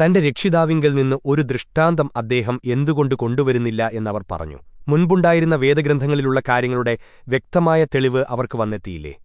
തന്റെ രക്ഷിതാവിങ്കിൽ നിന്ന് ഒരു ദൃഷ്ടാന്തം അദ്ദേഹം എന്തുകൊണ്ട് കൊണ്ടുവരുന്നില്ല എന്നവർ പറഞ്ഞു. മുൻപുണ്ടായിരുന്ന വേദഗ്രന്ഥങ്ങളിലുള്ള കാര്യങ്ങളുടെ വ്യക്തമായ തെളിവ് അവർക്ക് വന്നെത്തിയില്ലേ?